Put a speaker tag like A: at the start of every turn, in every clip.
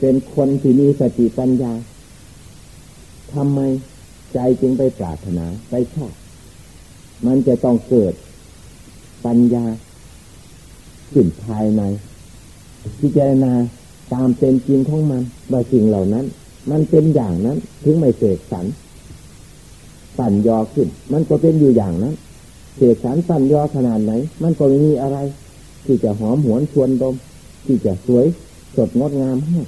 A: เป็นคนที่มีสติปัญญาทำไมใจจึงไปปรารถนาไปชอบ มันจะต้องเกิดปัญญาขึ้นภายในพิจารณาตามเป็นจริงของมันว่าสิ่งเหล่านั้น มันเป็นอย่างนั้น ถึงไม่เสกสรรสั่นยอขึ้น มันก็เป็นอยู่อย่างนั้นเสกสรรสั่นยอขนาดไหน มันก็ไม่มีอะไร ที่จะหอมหวนชวนดม ที่จะสวยสดงดงามให้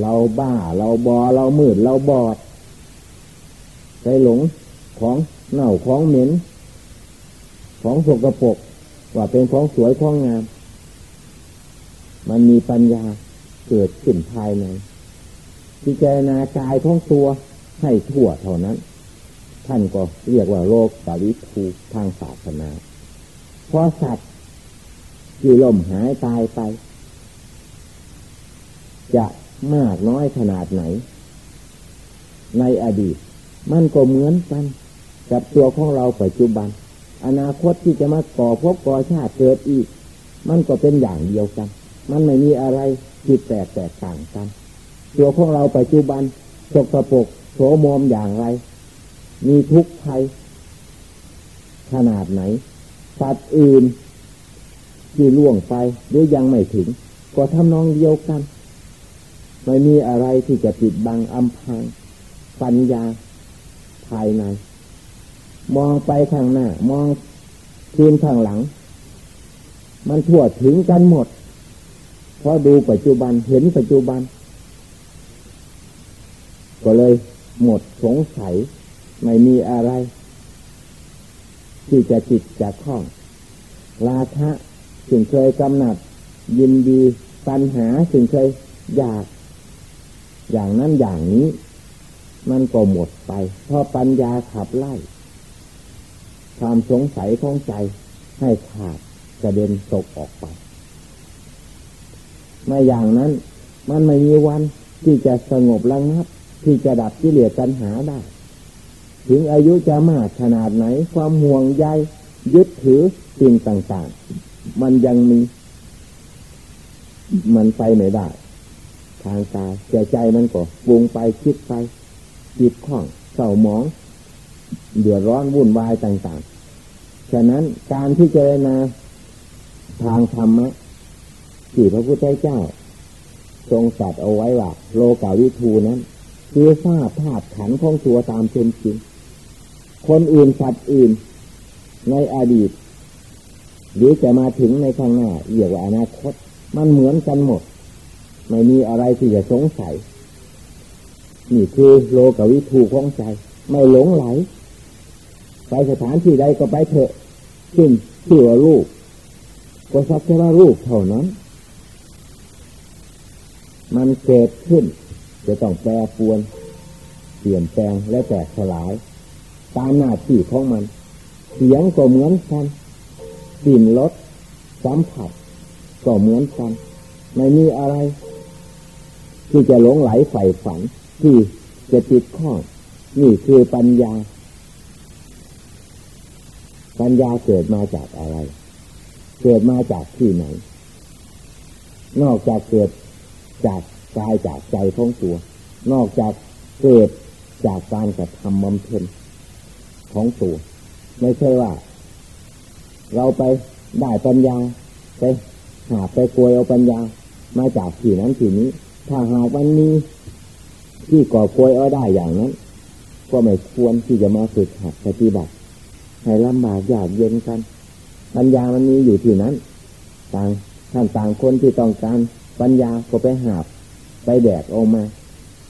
A: เราบ้า เราบอ เรามืด เราบอดไปหลงของเน่าของเหม็น ของสกปรกว่าเป็นของสวยของงาม มันมีปัญญาเกิดขึ้นภายในพิจารณากายท้องตัวให้ทั่วเท่านั้น ท่านก็เรียกว่าโลกปริทูทางศาสนา เพราะสัตว์ที่ล่มหายตายไป จะ มากน้อยขนาดไหน ในอดีต มันก็เหมือนกัน กับตัวของเราปัจจุบัน อนาคตที่จะมาก่อพบก่อชาติเกิดอีก มันก็เป็นอย่างเดียวกัน มันไม่มีอะไรผิดแปลกแตกต่างกัน ตัวของเราปัจจุบันสกปรกโสมมอย่างไร มีทุกข์ภัยขนาดไหนสัตว์อื่นที่ล่วงไปหรือยังไม่ถึง ก็ทำนองเดียวกัน ไม่มีอะไรที่จะปิดบังอำพรางปัญญาภายใน มองไปข้างหน้า มองทีนข้างหลัง มันทั่วถึงกันหมดเพราะดูปัจจุบันเห็นปัจจุบัน ก็เลยหมดสงสัย ไม่มีอะไร ที่จะจิตจะคล้อง ราคะสิ่งเคยกำหนัด ยินดีปัญหาสิ่งเคยอยาก อย่างนั้นอย่างนี้ มันก็หมดไปเพราะปัญญาขับไล่ ความสงสัยของใจให้ขาดกระเด็นตกออกไปไม่อย่างนั้น มันไม่มีวันที่จะสงบระงับ ที่จะดับกิเลสตัณหาได้ ถึงอายุจะมากขนาดไหน ความห่วงใยยึดถือสิ่งต่าง ๆ มันยังมี มันไปไม่ได้ ทางกายแต่ใจมันก็วงไปคิดไปจิตข้องเศร้าหมอง เดือดร้อนวุ่นวายต่างๆ ฉะนั้นการที่เจรนาทางธรรมะที่พระพุทธเจ้า ทรงสัตว์เอาไว้ว่าโลกาวิทูนั้น คือทราบธาตุขันของตัวตามเป็นจริง คนอื่นสัตว์อื่น ในอดีต หรือจะมาถึงในข้างหน้าเรียกว่าอนาคต มันเหมือนกันหมด ไม่มีอะไรที่จะสงสัย นี่คือโลกวิถูของใจ ไม่หลงไหล ไปสถานที่ใดก็ไปเถอะขึ้นชื่อว่าลูกก็สักแค่ว่าลูกเท่านั้น มันเกิดขึ้น จะต้องแปรปวน เปลี่ยนแปลงและแตกสลาย ตามหน้าที่ของมัน เสียงก็เหมือนกันกลิ่นรสสัมผัสก็เหมือนกัน ไม่มีอะไร ที่จะหลงไหลใฝ่ฝันที่จะติดข้องนี่คือปัญญา ปัญญาเกิดมาจากอะไร เกิดมาจากที่ไหน นอกจากเกิดจากกายจากใจของตัว นอกจากเกิดจากการกระทำบำเพ็ญของตัว ไม่ใช่ว่า เราไปได้ปัญญาไปหาไปกลวยเอาปัญญามาจากที่นั้นที่นี้ ถ้าหากวันนี้ที่ก่อป่วยเอาได้อย่างนั้น ก็ไม่ควรที่จะมาฝึกหัดปฏิบัติ ให้ลำบากยากเย็นกัน ปัญญามันมีอยู่ที่นั้น ต่างท่านต่างคนที่ต้องการปัญญาก็ไปหาบ ไปแดกออกมา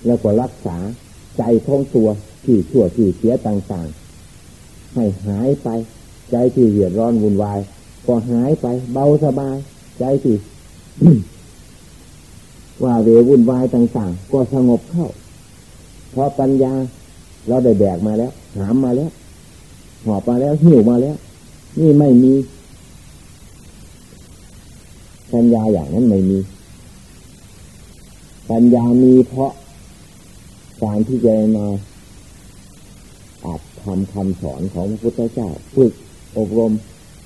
A: แล้วก็รักษาใจท่องตัวที่ชั่วที่เสียต่างๆ ให้หายไป ใจที่เหือดร้อนวุ่นวาย ก็หายไปเบาสบาย ใจที่ ว่าเววุ่นวายต่างๆ ก็สงบเข้า เพราะปัญญาเราได้แบกมาแล้ว หามมาแล้ว หอบมาแล้วหิวมาแล้ว นี่ไม่มีปัญญาอย่างนั้นไม่มี ปัญญามีเพราะการที่จะมาอาจทำคำสอนของพระพุทธเจ้าฝึกอบรม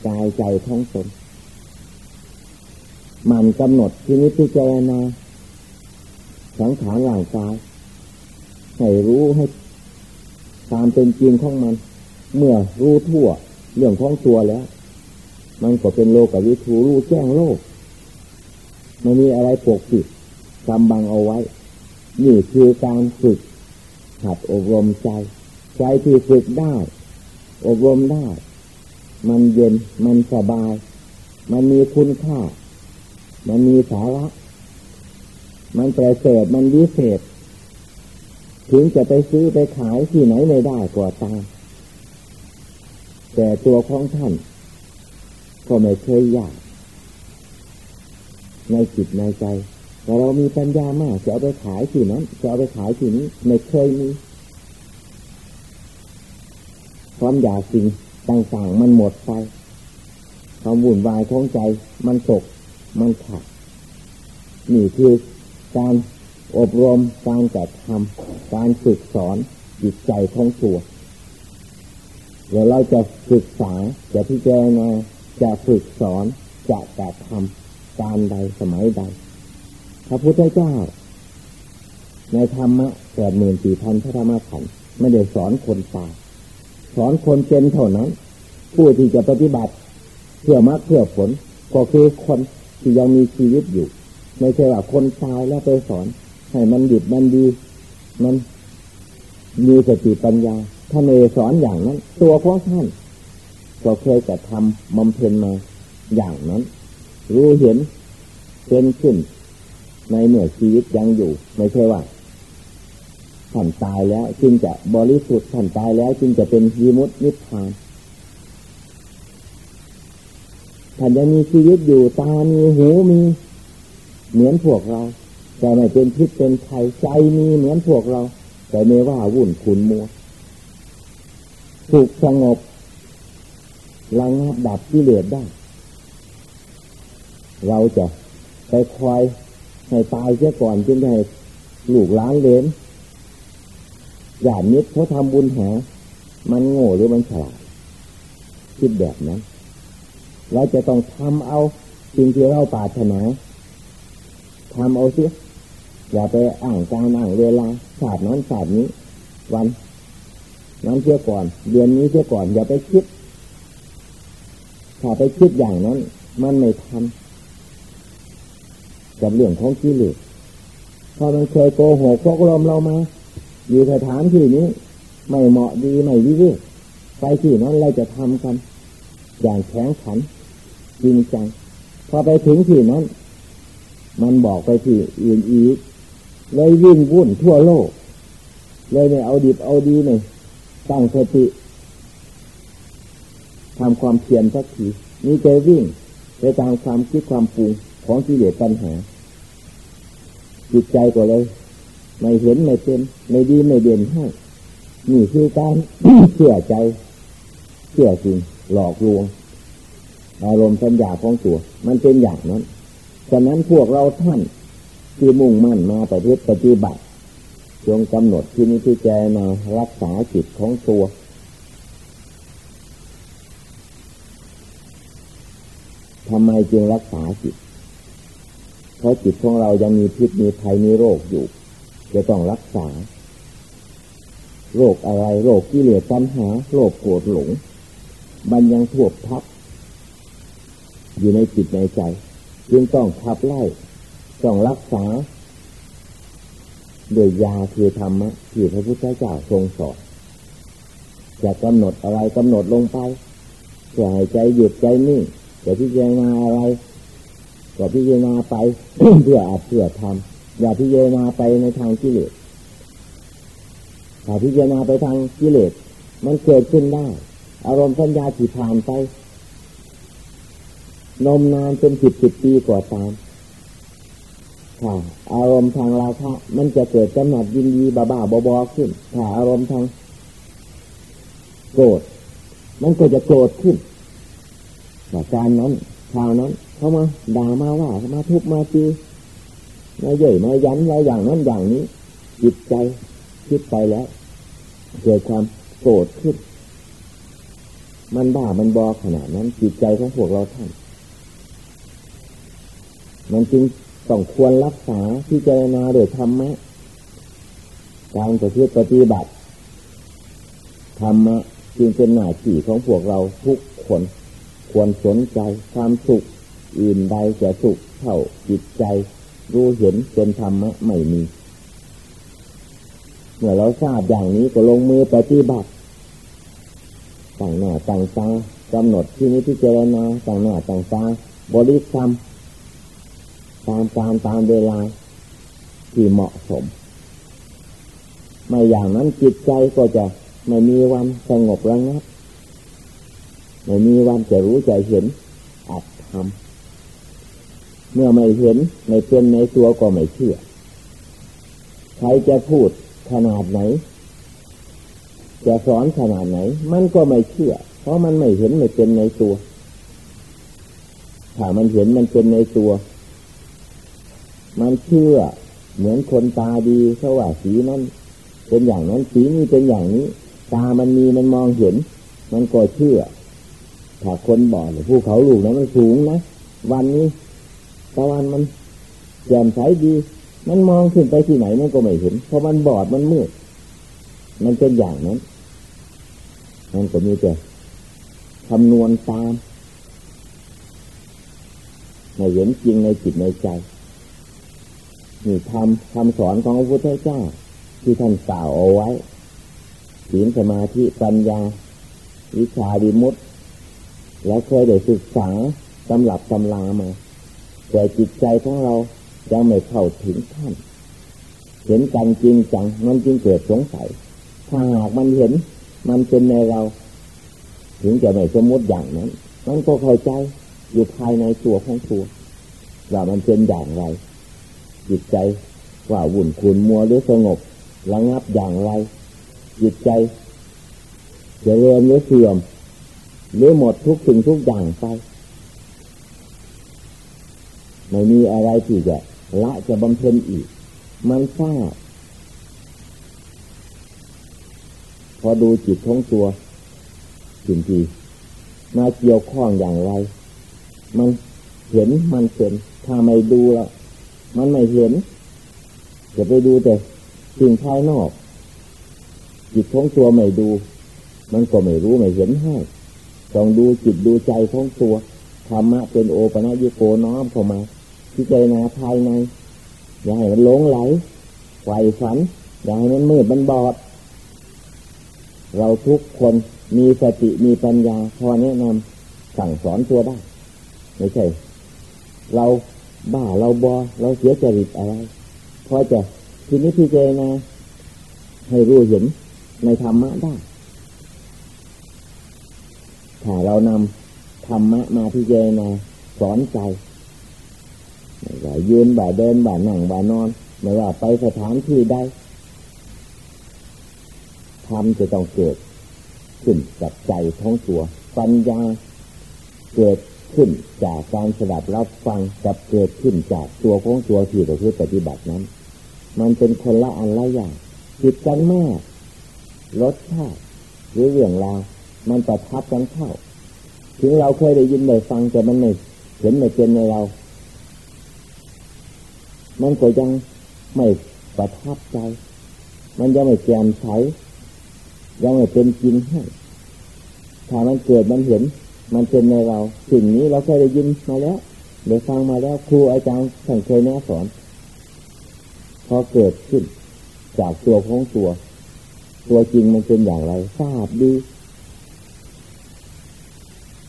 A: กายใจท้องตนมันกำหนดที่นี้พิจารณา สังขารร่างกายให้รู้ให้ตามเป็นจริงของมัน เมื่อรู้ทั่วเรื่องของตัวแล้ว มันก็เป็นโลกกับวิถูรู้แจ้งโลกไม่มีอะไรปกปิดกำบังเอาไว้ นี่คือการฝึกหัดอบรมใจ ใจที่ฝึกได้ อบรมได้ มันเย็นมันสบาย มันมีคุณค่า มันมีสาระ มันประเสริฐมันวิเศษ ถึงจะไปซื้อไปขายที่ไหนไม่ได้กว่าตาแต่ตัวของท่าน ก็ไม่เคยยาก ในจิตในใจ แต่เรามีปัญญามากจะเอาไปขายที่นั้นจะเอาไปขายที่นี้ไม่เคยมีความอยากสิ่งต่างๆมันหมดไปความวุ่นวายของใจ มันตกมันขาดนี่คือ การอบรมการกระทำการฝึกสอนจิตใจของตัวเดี๋ยวเราจะศึกษาจะพิจารณาจะฝึกสอนจะกระทำการใดสมัยใด พระพุทธเจ้า ในธรรมะแปดหมื่นสี่พันพระธรรมขันธ์ไม่ได้สอนคนตายสอนคนเป็นเท่านั้น ผู้ที่จะปฏิบัติเพื่อมรรคเพื่อผลก็คือคนที่ยังมีชีวิตอยู่ ไม่ใช่ว่าคนตายแล้วไปสอน ให้มันดิบมันดี มันมีสติปัญญาท่านเอสอนอย่างนั้น ตัวของท่านก็เคยจะทำบำเพ็ญมาอย่างนั้น รู้เห็นเป็นขึ้น ในเมื่อชีวิตยังอยู่ ไม่ใช่ว่าท่านตายแล้ว จึงจะบริสุทธิ์ท่านตายแล้ว จึงจะเป็นยีมุตนิพพานท่านยังมีชีวิตอยู่ตามีหูมี เหมือนพวกเรา แต่ไม่เป็นพิษเป็นภัยใจมีเหมือนพวกเรา แต่ไม่ว่าวุ่นขุนมัวสุขสงบระงับดับที่เหลือได้ เราจะไปคอยให้ตายเสียก่อนจึงให้ลูกล้างเลนอย่านิดเขาทำบุญหา มันโง่หรือมันฉลาดคิดแบบนั้นเราจะต้องทำเอาสิ่งที่เราปรารถนา ทำเอาเสียอย่าไปอ่างการอ่างเวลาศาสตร์นั้นศาสตร์นี้ วันนั้นเสียก่อน เดือนนี้เสียก่อน อย่าไปคิด ถ้าไปคิดอย่างนั้น มันไม่ทันกับเรื่องของกิเลสพอมันเคยโกหกพกลมเรามา อยู่สถานที่นี้ ไม่เหมาะดีไม่วิเวกไปที่นั้นเราจะทำกัน อย่างแข็งขันจริงจังพอไปถึงที่นั้น มันบอกไปที่อื่นอีก เลยวิ่งวุ่นทั่วโลก เลยไม่เอาดิบเอาดีเลยตั้งสติทำความเพียรสักทีนี่ใจวิ่งไปตามความคิดความปรุงของที่เหลือปัญหา จิตใจก็เลย ไม่เห็นไม่เป็นไม่ดีไม่เด่นให้นี่คือการเชื่อใจ เชื่อจริงหลอกลวงอารมณ์สัญญาของตัว มันเป็นอย่างนั้น ฉะนั้นพวกเราท่านที่มุ่งมั่นมาประพฤติปฏิบัติจงกำหนดที่นี้ที่แจมารักษาจิตของตัว ทำไมจึงรักษาจิต เพราะจิตของเรายังมีพิษมีภัยมีโรคอยู่ จะต้องรักษา โรคอะไรโรคที่เหลือปัญหา โรคโกรธหลง มันยังทวบทับ อยู่ในจิตในใจ จึงต้องขับไล่ต้องรักษาโดยยาคือธรรมะที่พระพุทธเจ้าทรงสอนจะกำหนดอะไรกำหนดลงไปเพื่อให้ใจหยุดใจนิ่งจะพิจารณาอะไรก็พิจารณาไปเพื่ออาจเพื่อทำอย่าพิจารณาไปในทางกิเลสถ้าพิจารณาไปทางกิเลสมันเกิดขึ้นได้ อารมณ์สัญญาที่ผ่านไป นมนานเป็นสิบสิบปีกว่าตามถ้าอารมณ์ทางราคะมันจะเกิดกำหนัดยินดีบ้าบ้าบอขึ้นถ้าอารมณ์ทางโกรธมันก็จะโกรธขึ้นแต่การนั้นทางนั้น เขามาด่ามาว่าเขามาทุบมาตีมาเย่ยมายันอะไรอย่างนั้นอย่างนี้ จิตใจคิดไปแล้ว เกิดความโกรธขึ้น มันบ้ามันบอขนาดนั้น จิตใจของพวกเราท่าน มันจึงต้องควรรักษาที่เจรณาโดยธรรมะ การปฏิปฏิบัติธรรมะจึงเป็นหน้าที่ของพวกเราทุกคนควรสนใจความสุข อื่นใดจะสุขเท่าจิตใจ รู้เห็นเป็นธรรมะไม่มี เมื่อเราทราบอย่างนี้ก็ลงมือปฏิบัติต่างหน้าต่างตากำหนดที่นี้ที่เจรณาต่างหน้าต่างตาบริกรรม ตามการตามเวลาที่เหมาะสม ไม่อย่างนั้นจิตใจก็จะไม่มีวันสงบระงับไม่มีวันจะรู้จะเห็นอัดทำเมื่อไม่เห็นไม่เป็นในตัวก็ไม่เชื่อ ใครจะพูดขนาดไหน จะสอนขนาดไหน มันก็ไม่เชื่อ เพราะมันไม่เห็นไม่เป็นในตัว ถ้ามันเห็นมันเป็นในตัว มันเชื่อ เหมือนคนตาดีเขาว่าสีนั้นเป็นอย่างนั้นสีนี้เป็นอย่างนี้ ตามันมีมันมองเห็น มันก็เชื่อ ถ้าคนบอกภูเขาลูกนั้นมันสูงนะวันนี้ตะวันมันแจ่มใสดี มันมองขึ้นไปที่ไหนมันก็ไม่เห็น เพราะมันบอดมันมืดมันเป็นอย่างนั้นมันก็มีแต่คำนวณตามไม่เห็นจริงในจิตในใจ นี่ทำคำสอนของพระพุทธเจ้า ที่ท่านกล่าวเอาไว้ศีลสมาธิปัญญา วิชาดิมุตแล้วเคยได้ศึกษาตำหลับตำลามาแต่จิตใจของเรายังไม่เข้าถึงท่าน เห็นกันจริงจังมันจึงเกิดสงสัย ถ้าหากมันเห็นมันเป็นในเรา ถึงจะไม่สมมติอย่างนั้น มันก็เข้าใจอยู่ภายในตัวของตัวว่ามันเป็นอย่างไร จิตใจว่าวุ่นขุนมัวหรือสงบระงับอย่างไร จิตใจจะเริญหรือเสื่อม หรือหมดทุกสิ่งทุกอย่างไปไม่มีอะไรที่จะละจะบำเพ็ญอีก มันทราบพอดูจิตของตัวสิ่งที่มาเกี่ยวข้องอย่างไร มันเห็นมันเป็นถ้าไม่ดูแล้ว มันไม่เห็นจะไปดูแต่สิ่งภายนอก จิตของตัวไม่ดู มันก็ไม่รู้ไม่เห็นให้ต้องดูจิตดูใจของตัวธรรมะเป็นโอปัญญโกน้อมเข้ามาที่ใจนาภายใน อย่าให้มันหลงไหลไหวฝัน อย่าให้มันมืดมันบอด เราทุกคนมีสติมีปัญญาพอแนะนำสั่งสอนตัวได้ ไม่ใช่ เรา บ้าเราบอเราเสียจริตอะไรพอจะทีนี้พี่เจนะให้รู้เห็นในธรรมะได้ถ้าเรานำธรรมะมาพิจารณาสอนใจไม่ว่ายืนบ่าเดินบ่านั่งบ่านอน ไม่ว่าไปสถานที่ใดธรรมจะต้องเกิดขึ้นกับใจท้องตัว ปัญญาเกิด ขึ้นจากการสดับรับฟังกับเกิดขึ้นจากตัวของตัวที่เราพื่ปฏิบัตินั้น มันเป็นคนละอันละอย่างผิดกันมากรสชาติหรือเรื่องราวมันประทับกันเข้า ถึงเราเคยได้ยินได้ฟังแต่มันไม่เห็นไม่เป็นในเรา มันก็ยังไม่ประทับใจ มันยังไม่แจ่มใสยังไม่เป็นจริงให้ถ้ามันเกิดมันเห็น มันเป็นในเรา สิ่งนี้เราเคยได้ยินมาแล้วได้ฟังมาแล้วครูอาจารย์ท่านเคยแนะสอนพอเกิดขึ้น จากตัวของตัว ตัวจริงมันเป็นอย่างไร ทราบดี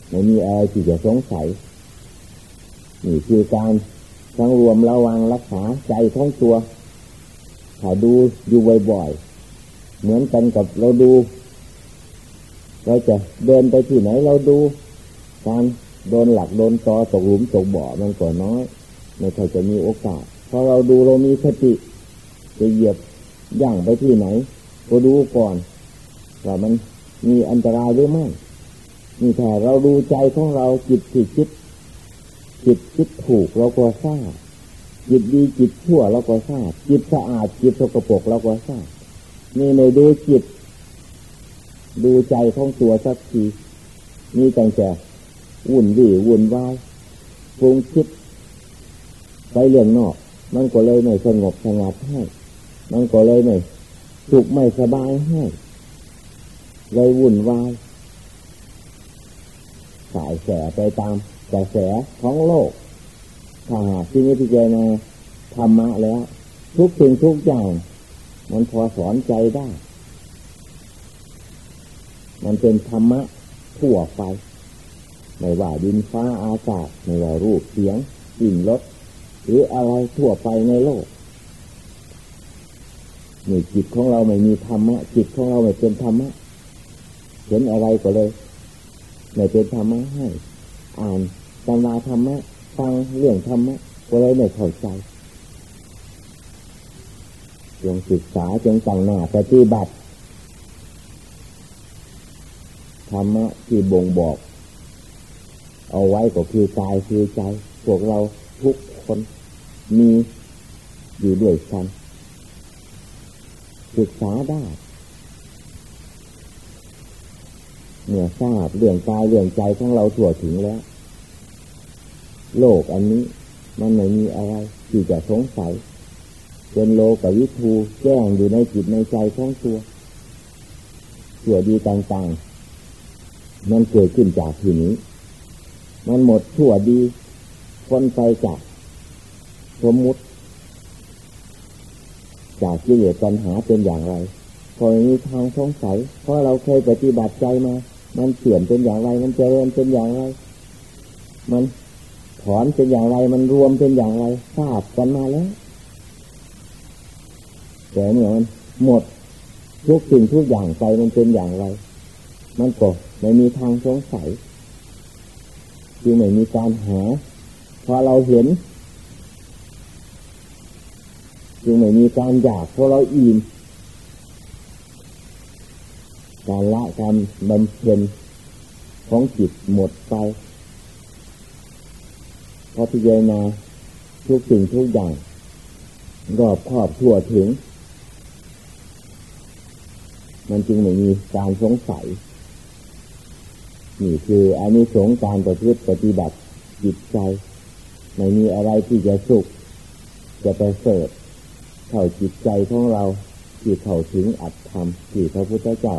A: ไม่มีอะไรที่จะสงสัยนี่คือการทั้งรวมระวังรักษาใจของตัวถ้าดูอยู่บ่อยๆ เหมือนกันกับเราดู เราจะเดินไปที่ไหนเราดู การโดนหลักโดนตอตกหลุมตกบ่อมันก็น้อยไม่ค่อยจะมีโอกาสพอเราดูเรามีสติจะเหยียบย่างไปที่ไหน ก็ดูก่อนว่ามันมีอันตรายหรือไม่นี่ถ้าเราดูใจของเราจิตผิดคิดจิตคิดถูกเราก็ทราบจิตดีจิตชั่วเราก็ทราบจิตสะอาดจิตสกปรกเราก็ทราบนี่ในดูจิต ดูใจของตัวสักทีนี่ตั้งแต่ วุ่นวี่วุ่นวายฟุ้งคิดไปเรื่องนอก มันก็เลยไม่สงบสงัดให้มันก็เลยไม่สุขไม่สบายให้เลยวุ่นวายสายแสไปตามกระแสของโลกถ้าหากที่นี้พิจารณาธรรมะแล้ว ทุกสิ่งทุกอย่าง มันพอสอนใจได้ มันเป็นธรรมะทั่วไป ไม่ว่าดินฟ้าอากาศไม่ว่ารูปเสียงกลิ่นรสหรืออะไรทั่วไปในโลกนี่จิตของเราไม่มีธรรมะจิตของเราไม่เป็นธรรมะเห็นอะไรก็เลยไม่เป็นธรรมะให้ อ่านตำราธรรมะฟังเรื่องธรรมะก็เลยไม่เข้าใจจงศึกษาจงตั้งหน้าปฏิบัติธรรมะที่บ่งบอก เอาไว้ก็คือกายคือใจ พวกเราทุกคนมีอยู่ด้วยกันศึกษาได้เมื่อทราบเรื่องกายเรื่องใจของเราทั่วถึงแล้ว โลกอันนี้มันไม่มีอะไรที่จะสงสัยเป็นโลกวิทูแจ้งอยู่ในจิตในใจของตัวส่วดีต่างๆ มันเกิดขึ้นจากที่นี้ มันหมดชั่วดีคนไปจากสมมุติ จากกิเลสปัญหาเป็นอย่างไร พอมีทางสงสัยเพราะเราเคยปฏิบัติใจมา มันเสื่อมเป็นอย่างไร มันเจริญเป็นอย่างไร มันถอนเป็นอย่างไร มันรวมเป็นอย่างไรทราบกันมาแล้วแต่เมื่อมันหมดทุกสิ่งทุกอย่างใจมันเป็นอย่างไร มันก็ไม่มีทางสงสัย จึงไม่มีการหาพอเราเห็นจึงไม่มีการอยากเพราะเราอิ่มการละการบำเพ็ญของจิตหมดไปพอพิจารณาทุกสิ่งทุกอย่าง รอบครอบทั่วถึง มันจึงไม่มีการสงสัย นี่คืออันนี้สงการประพฤติปฏิบัติจิตใจ ไม่มีอะไรที่จะสุข จะไปเสริฐเท่าจิตใจของเราที่เข้าถึงอัตธรรมที่พระพุทธเจ้า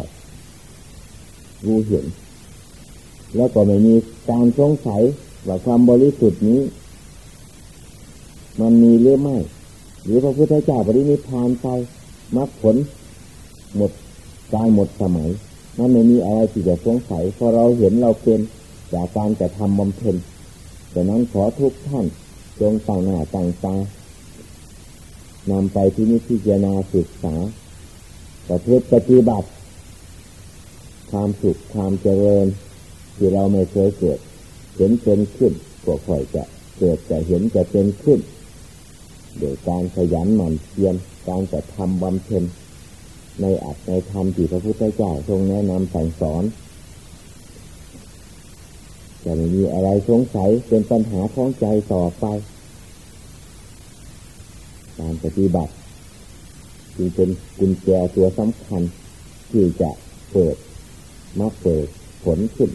A: รู้เห็น แล้วก็ไม่มีการสงสัยว่าความบริสุทธิ์นี้ มันมีหรือไม่ หรือพระพุทธเจ้าปรินิพพานไปมรรคผล หมดการหมดสมัย มันไม่มีอะไรที่จะสงสัยพอเราเห็นเราเป็นจากการจะทำบำเพ็ญดังนั้นขอทุกท่านจงตั้งหน้าตั้งตานำไปที่นิพพานาศึกษาประพฤติปฏิบัติ ความสุขความเจริญ ที่เราไม่เคยเกิด เห็นเป็นขึ้นก็ค่อยจะเกิดจะเห็นจะเป็นขึ้น โดยการขยันหมั่นเพียรการจะทำบำเพ็ญ ในอัตในธรรมที่พระพุทธเจ้าทรงแนะนำสั่งสอนจะไม่มีอะไรสงสัยเป็นปัญหาท้องใจต่อไป การปฏิบัติจึงเป็นกุญแจตัวสำคัญ ที่จะเปิดมาเปิดผลขึ้น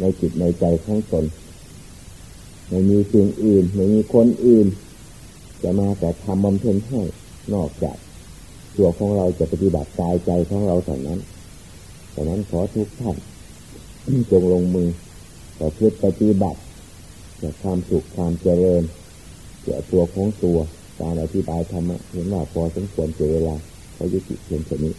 A: ในจิตในใจของตนไม่มีสิ่งอื่นไม่มีคนอื่น จะมาแต่ทำบำเพ็ญให้นอกจาก ตัวของเราจะปฏิบัติกายใจของเราเท่านั้นแต่นั้นขอทุกท่านจงลงมือต่อพื่อปฏิบัติจะความสุขความเจริญเกี่ยวตัวของตัวการอธิบายธรรมะเห็นว่าพอสมควรเจเวลาเขายุติเพียงแค่นี้